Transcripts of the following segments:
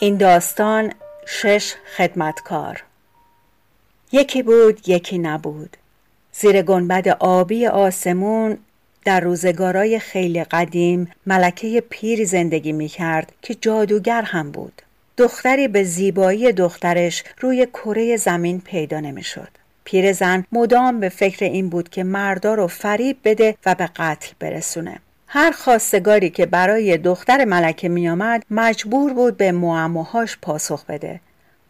این داستان شش خدمتکار. یکی بود یکی نبود. زیر گنبد آبی آسمون در روزگارای خیلی قدیم ملکه پیری زندگی می کرد که جادوگر هم بود. دختری به زیبایی دخترش روی کره زمین پیدا نمی شد پیرزن مدام به فکر این بود که مردا رو فریب بده و به قتل برسونه. هر خواستگاری که برای دختر ملکه میآمد مجبور بود به معماهاش پاسخ بده.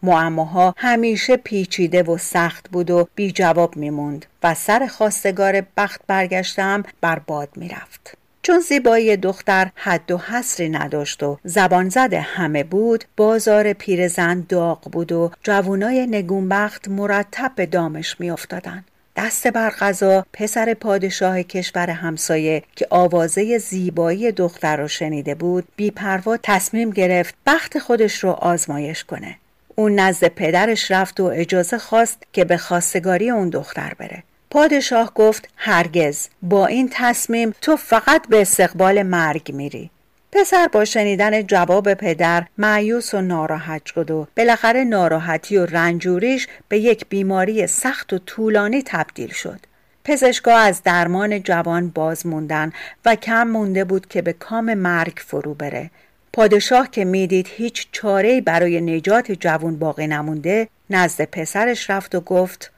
معماها همیشه پیچیده و سخت بود و بی جواب میموند و سر خواستگار بخت برگشتم بر باد می‌رفت. چون زیبایی دختر حد و حصری نداشت و زبان زده همه بود بازار پیرزن داغ بود و جوانای نگونبخت مرتب به دامش میافتادند. دست بر غذا پسر پادشاه کشور همسایه که آوازه زیبایی دختر را شنیده بود بیپروا تصمیم گرفت بخت خودش رو آزمایش کنه. اون نزد پدرش رفت و اجازه خواست که به خواستگاری اون دختر بره. پادشاه گفت هرگز. با این تصمیم تو فقط به استقبال مرگ میری. پسر با شنیدن جواب پدر معیوس و ناراحت شد و بالاخره ناراحتی و رنجوریش به یک بیماری سخت و طولانی تبدیل شد. پزشکا از درمان جوان باز موندن و کم مونده بود که به کام مرگ فرو بره. پادشاه که می‌دید هیچ چاره برای نجات جوان باقی نمونده نزد پسرش رفت و گفت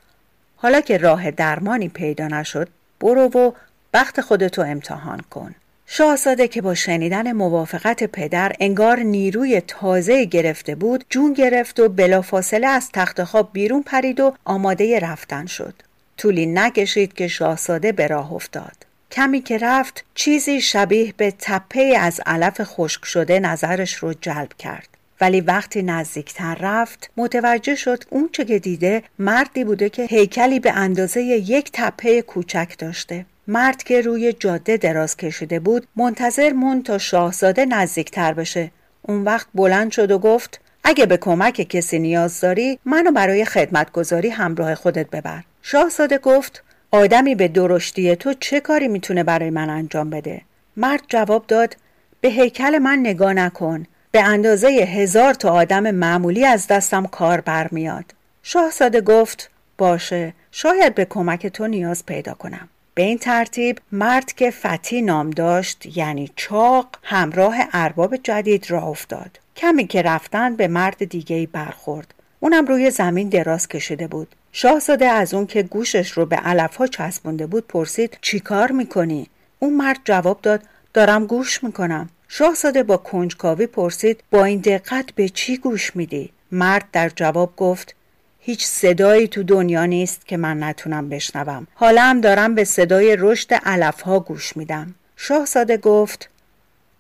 حالا که راه درمانی پیدا نشد برو و بخت خودتو امتحان کن. شاهزاده که با شنیدن موافقت پدر انگار نیروی تازه گرفته بود جون گرفت و بلافاصله از تخت خواب بیرون پرید و آماده رفتن شد. طولی نکشید که شاهزاده به راه افتاد. کمی که رفت چیزی شبیه به تپه از علف خشک شده نظرش رو جلب کرد. ولی وقتی نزدیکتر رفت متوجه شد اون چه که دیده مردی بوده که هیکلی به اندازه یک تپه کوچک داشته. مرد که روی جاده دراز کشیده بود منتظر مون تا شاهزاده نزدیکتر بشه. اون وقت بلند شد و گفت اگه به کمک کسی نیاز داری منو برای خدمتگذاری همراه خودت ببر. شاهزاده گفت آدمی به درشتی تو چه کاری می‌تونه برای من انجام بده؟ مرد جواب داد به هیکل من نگاه نکن. به اندازه هزار تا آدم معمولی از دستم کار برمیاد. شاهزاده گفت باشه. شاید به کمک تو نیاز پیدا کنم. به این ترتیب مرد که فتی نام داشت یعنی چاق همراه ارباب جدید راه افتاد کمی که رفتن به مرد دیگه برخورد اونم روی زمین دراز کشیده بود شاهزاده از اون که گوشش رو به علفها چسبونده بود پرسید چی کار می‌کنی؟ اون مرد جواب داد دارم گوش می‌کنم شاهزاده با کنجکاوی پرسید با این دقت به چی گوش میدی؟ مرد در جواب گفت هیچ صدایی تو دنیا نیست که من نتونم بشنوم. حالا هم دارم به صدای رشد علفها گوش میدم. شاهزاده گفت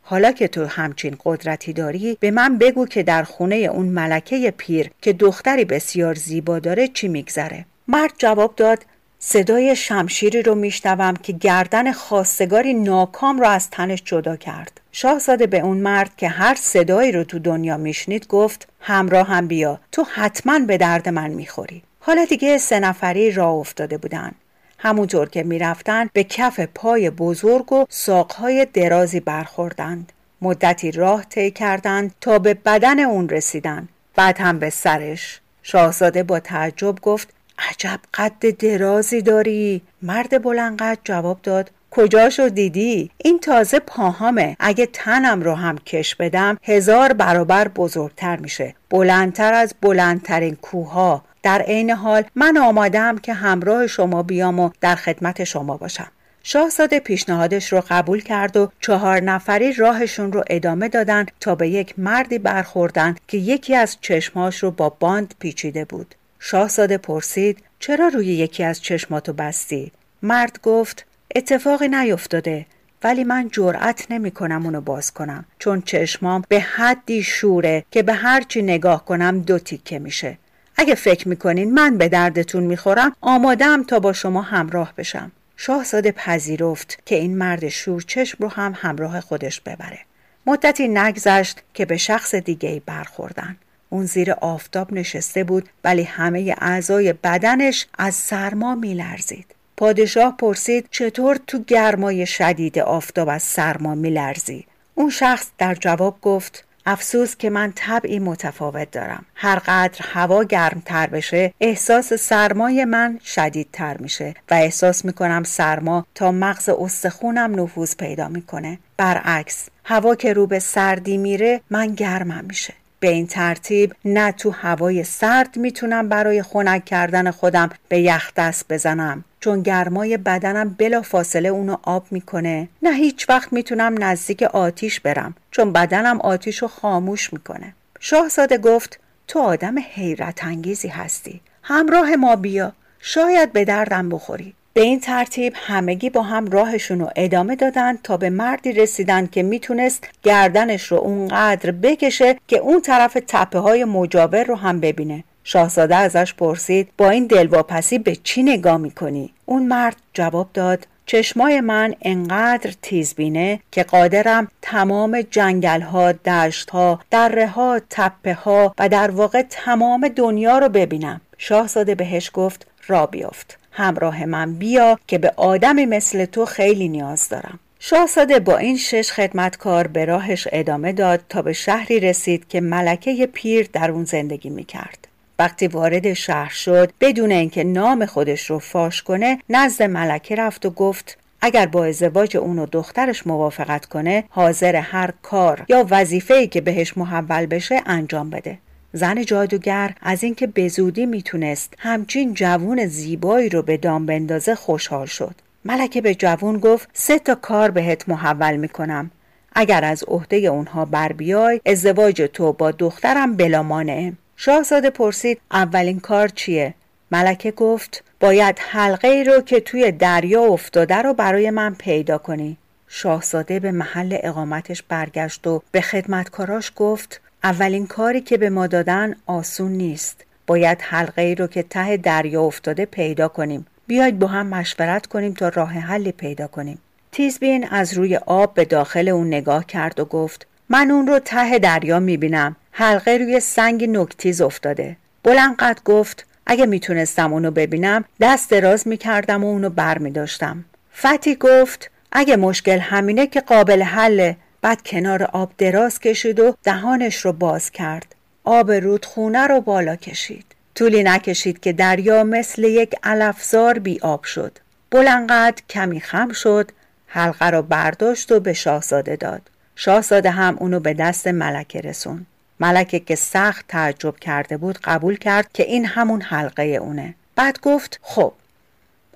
حالا که تو همچین قدرتی داری به من بگو که در خونه اون ملکه پیر که دختری بسیار زیبا داره چی میگذره. مرد جواب داد صدای شمشیری رو میشنوم که گردن خواستگاری ناکام را از تنش جدا کرد. شاهزاده به اون مرد که هر صدایی رو تو دنیا میشنید گفت همراه هم بیا تو حتما به درد من می‌خوری. حالا دیگه سه نفری راه افتاده بودن. همونطور که می‌رفتن به کف پای بزرگ و ساقهای درازی برخوردند. مدتی راه طی کردند تا به بدن اون رسیدن. بعد هم به سرش. شاهزاده با تعجب گفت عجب قد درازی داری. مرد بلندقد جواب داد کجاشو دیدی؟ این تازه پاهامه. اگه تنم رو هم کش بدم هزار برابر بزرگتر میشه. بلندتر از بلندترین کوها در عین حال من آمادم که همراه شما بیام و در خدمت شما باشم. شاهزاده پیشنهادش رو قبول کرد و چهار نفری راهشون رو ادامه دادن تا به یک مردی برخوردن که یکی از چشماش رو با باند پیچیده بود. شاهزاده پرسید چرا روی یکی از چشماتو بستی؟ مرد گفت اتفاقی نیفتاده ولی من جرأت نمی کنم اونو باز کنم چون چشمام به حدی شوره که به هرچی نگاه کنم دو تیکه میشه. اگه فکر می‌کنین من به دردتون می‌خورم آمادم تا با شما همراه بشم. شاهزاده پذیرفت که این مرد شورچشم رو هم همراه خودش ببره. مدتی نگذشت که به شخص دیگه برخوردن. اون زیر آفتاب نشسته بود ولی همه اعضای بدنش از سرما میلرزید. پادشاه پرسید چطور تو گرمای شدید آفتاب از سرما میلرزی؟ اون شخص در جواب گفت افسوس که من طبعی متفاوت دارم. هر قدر هوا گرمتر بشه احساس سرمای من شدیدتر میشه و احساس می‌کنم سرما تا مغز استخونم نفوذ پیدا می‌کنه. برعکس هوا که رو به سردی میره من گرمم میشه. به این ترتیب نه تو هوای سرد می‌تونم برای خنک کردن خودم به یخ دست بزنم. چون گرمای بدنم بلا فاصله اونو آب می‌کنه. نه هیچ وقت می‌تونم نزدیک آتیش برم چون بدنم آتیش رو خاموش می‌کنه. شاهزاده گفت تو آدم حیرت انگیزی هستی. همراه ما بیا. شاید به دردم بخوری. به این ترتیب همگی با هم راهشون رو ادامه دادن تا به مردی رسیدن که می‌تونست گردنش رو اونقدر بکشه که اون طرف تپه های مجاور رو هم ببینه شاهزاده ازش پرسید با این دلواپسی به چی نگاه می‌کنی؟ اون مرد جواب داد چشمای من انقدر تیزبینه که قادرم تمام جنگل ها، دشت ها، دره ها، تپه ها و در واقع تمام دنیا رو ببینم. شاهزاده بهش گفت را بیافت. همراه من بیا که به آدمی مثل تو خیلی نیاز دارم. شاهزاده با این شش خدمتکار به راهش ادامه داد تا به شهری رسید که ملکه پیر در اون زندگی می کرد. وقتی وارد شهر شد بدون اینکه نام خودش رو فاش کنه نزد ملکه رفت و گفت اگر با ازدواج اون و دخترش موافقت کنه حاضر هر کار یا وظیفه‌ای که بهش محول بشه انجام بده زن جادوگر از اینکه به زودی می‌تونست همچین جوون زیبایی رو به دام بندازه خوشحال شد ملکه به جوون گفت سه تا کار بهت محول می‌کنم اگر از عهده اونها بر بیای ازدواج تو با دخترم بلا مانعه شاهزاده پرسید اولین کار چیه؟ ملکه گفت باید حلقه ای رو که توی دریا افتاده رو برای من پیدا کنی. شاهزاده به محل اقامتش برگشت و به خدمتکاراش گفت اولین کاری که به ما دادن آسون نیست. باید حلقه ای رو که ته دریا افتاده پیدا کنیم. بیاید با هم مشورت کنیم تا راه حلی پیدا کنیم. تیزبین از روی آب به داخل اون نگاه کرد و گفت من اون رو ته دریا می‌بینم حلقه روی سنگ نکتیز افتاده بلند قد گفت اگه می‌تونستم اونو ببینم دست دراز می‌کردم و اونو بر میداشتم فتی گفت اگه مشکل همینه که قابل حله بعد کنار آب دراز کشید و دهانش رو باز کرد. آب رودخونه رو بالا کشید. طولی نکشید که دریا مثل یک علفزار بی آب شد. بلنقد کمی خم شد حلقه رو برداشت و به شاهزاده داد. شاهزاده هم اونو به دست ملکه رسون ملکه که سخت تعجب کرده بود قبول کرد که این همون حلقه اونه. بعد گفت خب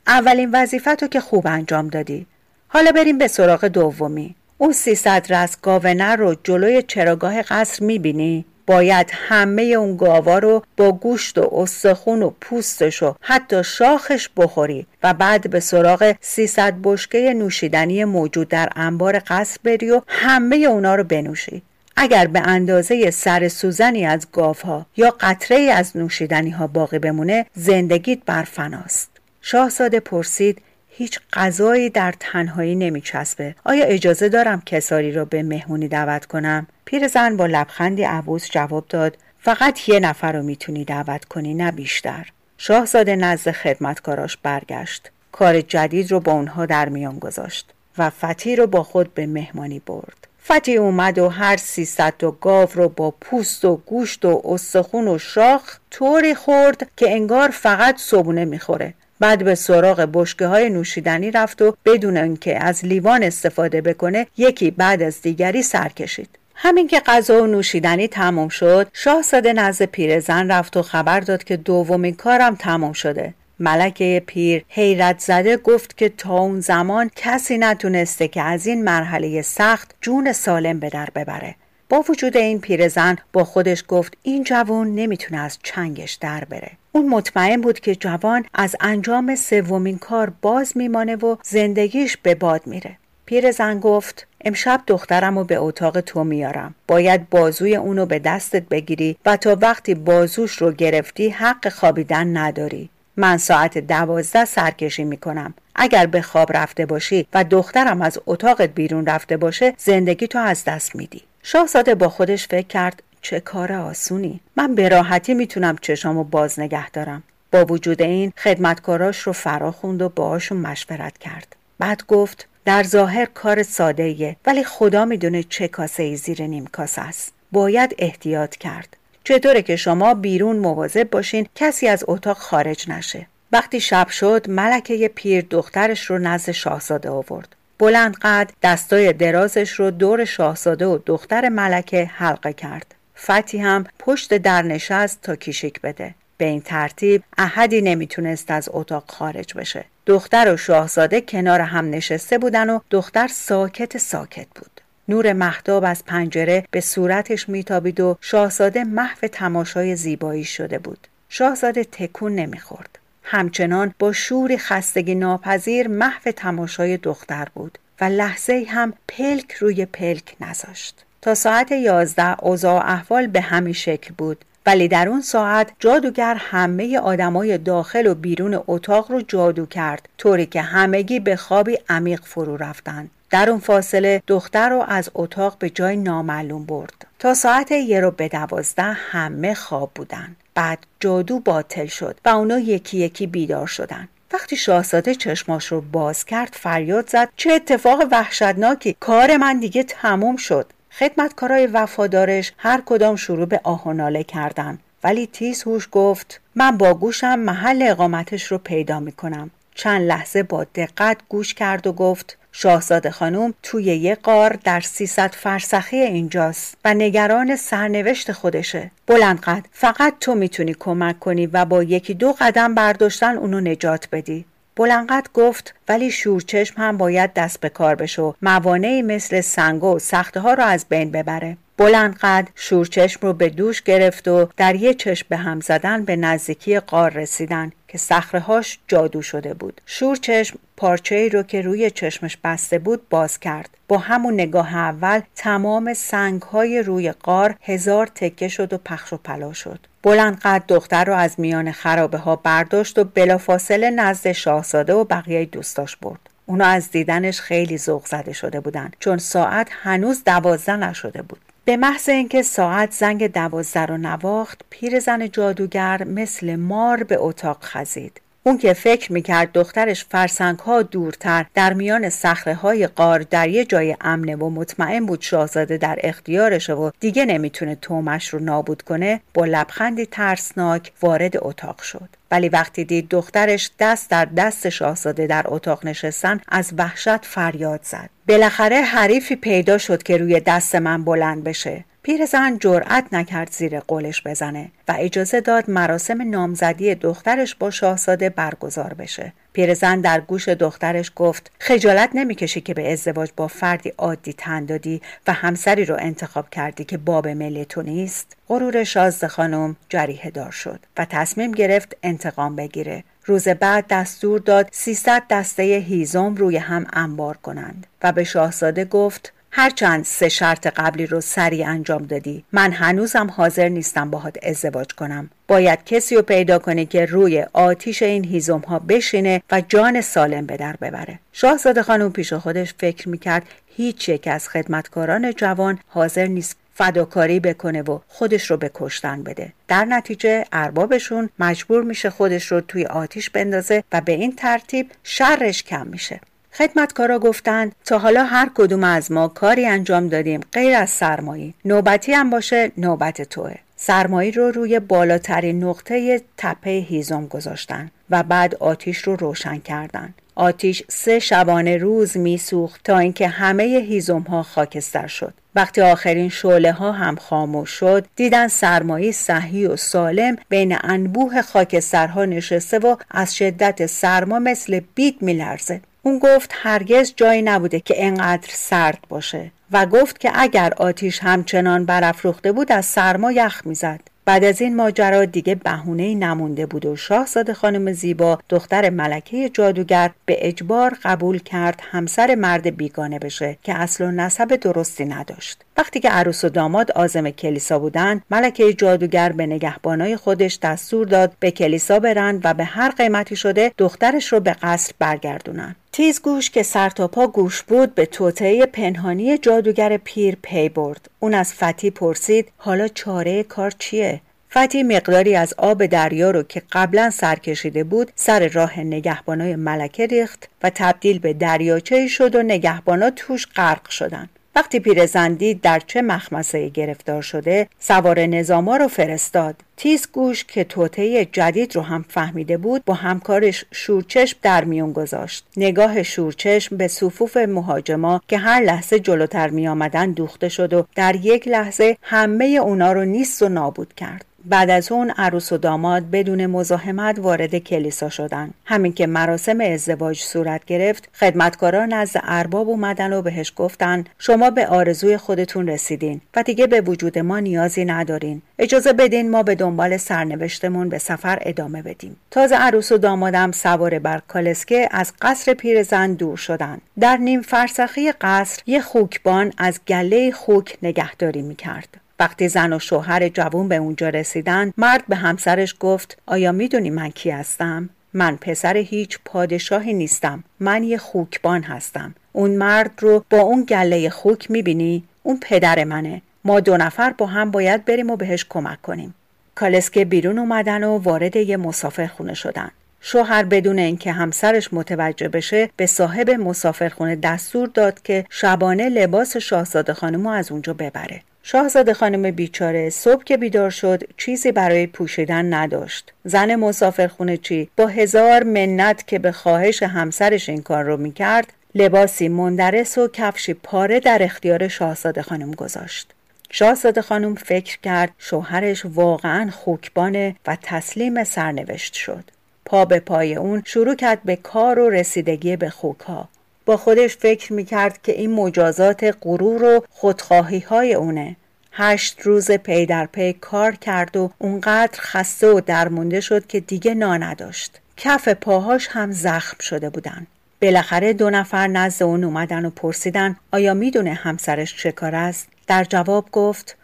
اولین وظیفت که خوب انجام دادی. حالا بریم به سراغ دومی. اون سیصد رس گاونه رو جلوی چراگاه قصر می‌بینی. باید همه اون گاوا رو با گوشت و استخون و پوستش و حتی شاخش بخوری و بعد به سراغ 300 بشکه نوشیدنی موجود در انبار قصر بری و همه اونا رو بنوشی. اگر به اندازه سر سوزنی از گاوها یا قطره از نوشیدنی ها باقی بمونه زندگیت برفناست شاهزاده پرسید هیچ غذایی در تنهایی نمیچسبه. آیا اجازه دارم کساری را به مهمونی دعوت کنم؟ پیرزن با لبخندی عبوس جواب داد فقط یه نفر رو می‌تونی دعوت کنی نه بیشتر. شاهزاده نزد خدمتکاراش برگشت. کار جدید رو با اونها در میان گذاشت و فتی رو با خود به مهمانی برد. فتی اومد و هر سیصد تا گاو رو با پوست و گوشت و استخون و شاخ طوری خورد که انگار فقط صبونه می‌خوره. بعد به سراغ بشکه های نوشیدنی رفت و بدون اینکه از لیوان استفاده بکنه یکی بعد از دیگری سر کشید. همین که غذا و نوشیدنی تمام شد شاهزاده نزد پیرزن رفت و خبر داد که دومین کارم تمام شده. ملکه پیر حیرت زده گفت که تا اون زمان کسی نتونسته که از این مرحله سخت جون سالم به در ببره. با وجود این پیرزن با خودش گفت این جوان نمی‌تونه از چنگش در بره. اون مطمئن بود که جوان از انجام سومین کار باز میمانه و زندگیش به باد میره. پیرزن گفت امشب دخترم رو به اتاق تو میارم. باید بازوی اونو به دستت بگیری و تا وقتی بازوش رو گرفتی حق خوابیدن نداری. من ساعت دوازده سرکشی می‌کنم. اگر به خواب رفته باشی و دخترم از اتاقت بیرون رفته باشه زندگی تو از دست میدی. شاهزاده با خودش فکر کرد چه کار آسونی. من به راحتی می‌تونم چشامو باز نگه دارم. با وجود این خدمتکاراش رو فرا خوند و باهاشون مشورت کرد. بعد گفت در ظاهر کار ساده ایه ولی خدا می‌دونه چه کاسه ای زیر نیم کاسه است. باید احتیاط کرد. چطوره که شما بیرون مواظب باشین کسی از اتاق خارج نشه. وقتی شب شد ملکه پیر دخترش رو نزد شاهزاده آورد. بلند قد دستای درازش رو دور شاهزاده و دختر ملکه حلقه کرد. فتی هم پشت در نشست تا کیشیک بده. به این ترتیب احدی نمی‌تونست از اتاق خارج بشه. دختر و شاهزاده کنار هم نشسته بودن و دختر ساکت ساکت بود. نور محتاب از پنجره به صورتش میتابید و شاهزاده محو تماشای زیبایی شده بود. شاهزاده تکون نمی‌خورد. همچنان با شور خستگی ناپذیر محو تماشای دختر بود و لحظه هم پلک روی پلک نذاشت. تا ساعت یازده اوضاع احوال به همین شکل بود ولی در اون ساعت جادوگر همه آدمای داخل و بیرون اتاق رو جادو کرد طوری که همگی به خوابی عمیق فرو رفتند. در اون فاصله دختر رو از اتاق به جای نامعلوم برد. تا ساعت یه رو به دوازده همه خواب بودن بعد جادو باطل شد و اونا یکی یکی بیدار شدن. وقتی شاهزاده چشماش رو باز کرد فریاد زد چه اتفاق وحشتناکی کار من دیگه تموم شد. خدمتکارای وفادارش هر کدام شروع به آه و ناله کردن. ولی تیز هوش گفت من با گوشم محل اقامتش رو پیدا می‌کنم. چند لحظه با دقت گوش کرد و گفت شاهزاده خانم توی یه قار در 300 فرسخی اینجاست و نگران سرنوشت خودشه. بلندقد فقط تو می‌تونی کمک کنی و با یکی دو قدم برداشتن اونو نجات بدی. بلنقد گفت ولی شورچشم هم باید دست به کار بشه و موانعی مثل سنگ و سخته ها رو از بین ببره. بلند قد شورچشم رو به دوش گرفت و در یه چشم به هم زدن به نزدیکی قار رسیدن که هاش جادو شده بود. شورچشم پارچه ای رو که روی چشمش بسته بود باز کرد. با همون نگاه اول تمام سنگ های روی قار هزار تکه شد و پخش و پلا شد. بلند قد دختر رو از میان خرابه ها برداشت و بلافاصله نزد شاهزاده و بقیه دوستاش برد. اونا از دیدنش خیلی ذوق زده شده بودند چون ساعت هنوز دوازده نشده بود. به محض اینکه ساعت زنگ دوازده رو نواخت پیرزن جادوگر مثل مار به اتاق خزید. اون که فکر می‌کرد دخترش فرسنگ ها دورتر در میان سخره های قار در یه جای امنه و مطمئن بود شاهزاده در اختیارشه و دیگه نمی‌تونه تومش رو نابود کنه با لبخندی ترسناک وارد اتاق شد. ولی وقتی دید دخترش دست در دست شاهزاده در اتاق نشستن از وحشت فریاد زد. بالاخره حریفی پیدا شد که روی دست من بلند بشه. پیرزن جرأت نکرد زیر قولش بزنه و اجازه داد مراسم نامزدی دخترش با شاهزاده برگزار بشه. پیرزن در گوش دخترش گفت خجالت نمی‌کشی که به ازدواج با فردی عادی تن دادی و همسری رو انتخاب کردی که باب مل تو نیست. غرور شازده خانم جریه دار شد و تصمیم گرفت انتقام بگیره. روز بعد دستور داد 300 دسته هیزم روی هم انبار کنند و به شاهزاده گفت هرچند سه شرط قبلی رو سریع انجام دادی من هنوزم حاضر نیستم باهات ازدواج کنم. باید کسی رو پیدا کنی که روی آتیش این هیزم ها بشینه و جان سالم به در ببره. شاهزاده خانم پیش خودش فکر می‌کرد هیچ یک از خدمتکاران جوان حاضر نیست فداکاری بکنه و خودش رو به کشتن بده. در نتیجه اربابشون مجبور میشه خودش رو توی آتیش بندازه و به این ترتیب شرش کم میشه. خدمتکارا گفتند تا حالا هر کدوم از ما کاری انجام دادیم غیر از سرمایی. نوبتی هم باشه نوبت توه. سرمایی رو روی بالاترین نقطه تپه هیزم گذاشتن و بعد آتیش رو روشن کردن. آتیش سه شبانه روز میسوخت تا اینکه همه هیزم ها خاکستر شد. وقتی آخرین شعله ها هم خاموش شد دیدن سرمایی صحی و سالم بین انبوه خاکسترها نشسته و از شدت سرما مثل بید میلرزه. اون گفت هرگز جایی نبوده که انقدر سرد باشه و گفت که اگر آتیش همچنان برافروخته بود از سرما یخ می‌زد. بعد از این ماجرا دیگه بهونه نمونده بود و شاهزاده خانم زیبا دختر ملکه جادوگر به اجبار قبول کرد همسر مرد بیگانه بشه که اصل و نسب درستی نداشت. وقتی که عروس و داماد آزم کلیسا بودن ملکه جادوگر به نگهبانای خودش دستور داد به کلیسا برند و به هر قیمتی شده دخترش رو به قصر برگردونن. تیزگوش که سر تا پا گوش بود به توطعه پنهانی جادوگر پیر پی برد. اون از فتی پرسید حالا چاره کار چیه؟ فتی مقداری از آب دریا رو که قبلا سر کشیده بود سر راه نگهبانای ملکه ریخت و تبدیل به دریاچه شد و نگهبانا توش غرق شدن. وقتی پیرزن دید در چه مخمسه گرفتار شده سوار نظاما رو فرستاد. تیز گوش که توطعه جدید رو هم فهمیده بود با همکارش شورچشم در میون گذاشت. نگاه شورچشم به صفوف مهاجما که هر لحظه جلوتر می آمدن دوخته شد و در یک لحظه همه اونا رو نیست و نابود کرد. بعد از اون عروس و داماد بدون مزاحمت وارد کلیسا شدن. همین که مراسم ازدواج صورت گرفت خدمتکارا نزد ارباب اومدن و بهش گفتن شما به آرزوی خودتون رسیدین و دیگه به وجود ما نیازی ندارین. اجازه بدین ما به دنبال سرنوشتمون به سفر ادامه بدیم. تازه عروس و دامادم سوار بر کالسکه از قصر پیرزن دور شدن. در نیم فرسخی قصر یه خوکبان از گله خوک نگهداری می‌کرد. وقتی زن و شوهر جوون به اونجا رسیدن مرد به همسرش گفت آیا می‌دونی من کی هستم؟ من پسر هیچ پادشاهی نیستم. من یه خوکبان هستم. اون مرد رو با اون گله خوک می‌بینی؟ اون پدر منه. ما دو نفر با هم باید بریم و بهش کمک کنیم. کالسکه بیرون اومدن و وارد یه مسافرخونه شدن. شوهر بدون اینکه همسرش متوجه بشه به صاحب مسافرخونه دستور داد که شبانه لباس شاهزاده خانمو از اونجا ببره. شاهزاده خانم بیچاره صبح که بیدار شد چیزی برای پوشیدن نداشت. زن مسافرخونه چی با هزار منت که به خواهش همسرش این کار رو می‌کرد لباسی مندرس و کفشی پاره در اختیار شاهزاده خانم گذاشت. شاهزاده خانم فکر کرد شوهرش واقعا خوکبانه و تسلیم سرنوشت شد. پا به پای اون شروع کرد به کار و رسیدگی به خوکها. با خودش فکر می‌کرد که این مجازات غرور و خودخواهی های اونه. هشت روز پی در پی کار کرد و اونقدر خسته و درمونده شد که دیگه نا نداشت. کف پاهاش هم زخم شده بودن. بالاخره دو نفر نزد اون اومدن و پرسیدن آیا می‌دونه همسرش چه کار است؟ در جواب گفت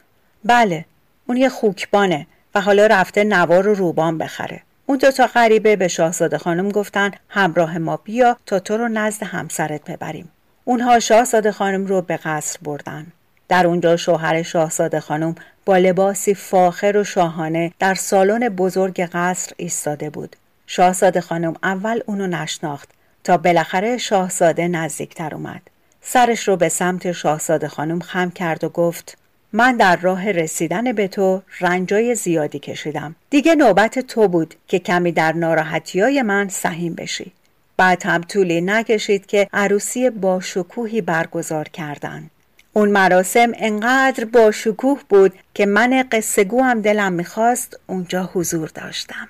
بله اون یه خوکبانه و حالا رفته نوار و روبان بخره. اون دو تا غریبه به شاهزاده خانم گفتن همراه ما بیا تا تو رو نزد همسرت ببریم. اونها شاهزاده خانم رو به قصر بردن. در اونجا شوهر شاهزاده خانم با لباسی فاخر و شاهانه در سالن بزرگ قصر ایستاده بود. شاهزاده خانم اول اونو نشناخت تا بالاخره شاهزاده نزدیکتر اومد. سرش رو به سمت شاهزاده خانم خم کرد و گفت من در راه رسیدن به تو رنجای زیادی کشیدم. دیگه نوبت تو بود که کمی در ناراحتیای من سهیم بشی. بعد هم طولی نکشید که عروسی با شکوهی برگزار کردن. اون مراسم انقدر با شکوه بود که من قصه هم دلم می‌خواست اونجا حضور داشتم.